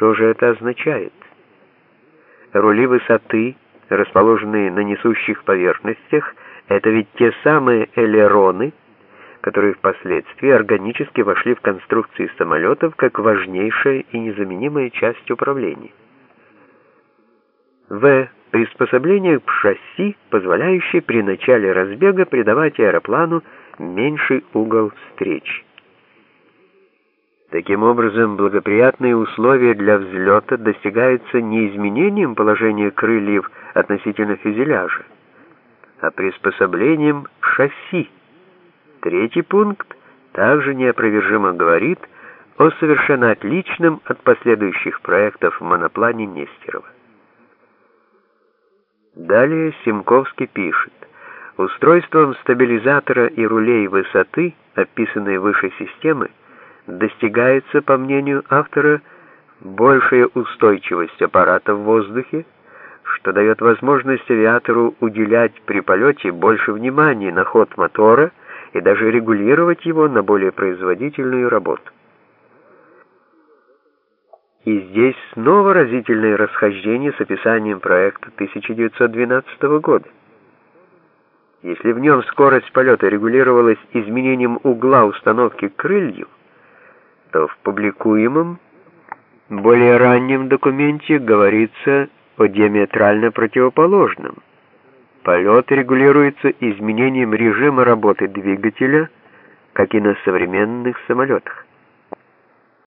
Что же это означает? Рули высоты, расположенные на несущих поверхностях, это ведь те самые элероны, которые впоследствии органически вошли в конструкции самолетов как важнейшая и незаменимая часть управления. В. Приспособление к шасси, позволяющее при начале разбега придавать аэроплану меньший угол встречи. Таким образом, благоприятные условия для взлета достигаются не изменением положения крыльев относительно фюзеляжа, а приспособлением шасси. Третий пункт также неопровержимо говорит о совершенно отличном от последующих проектов моноплане Нестерова. Далее Симковский пишет, устройством стабилизатора и рулей высоты, описанной выше системы, достигается, по мнению автора, большая устойчивость аппарата в воздухе, что дает возможность авиатору уделять при полете больше внимания на ход мотора и даже регулировать его на более производительную работу. И здесь снова разительное расхождение с описанием проекта 1912 года. Если в нем скорость полета регулировалась изменением угла установки крыльев, то в публикуемом, более раннем документе говорится о диаметрально противоположном. Полет регулируется изменением режима работы двигателя, как и на современных самолетах.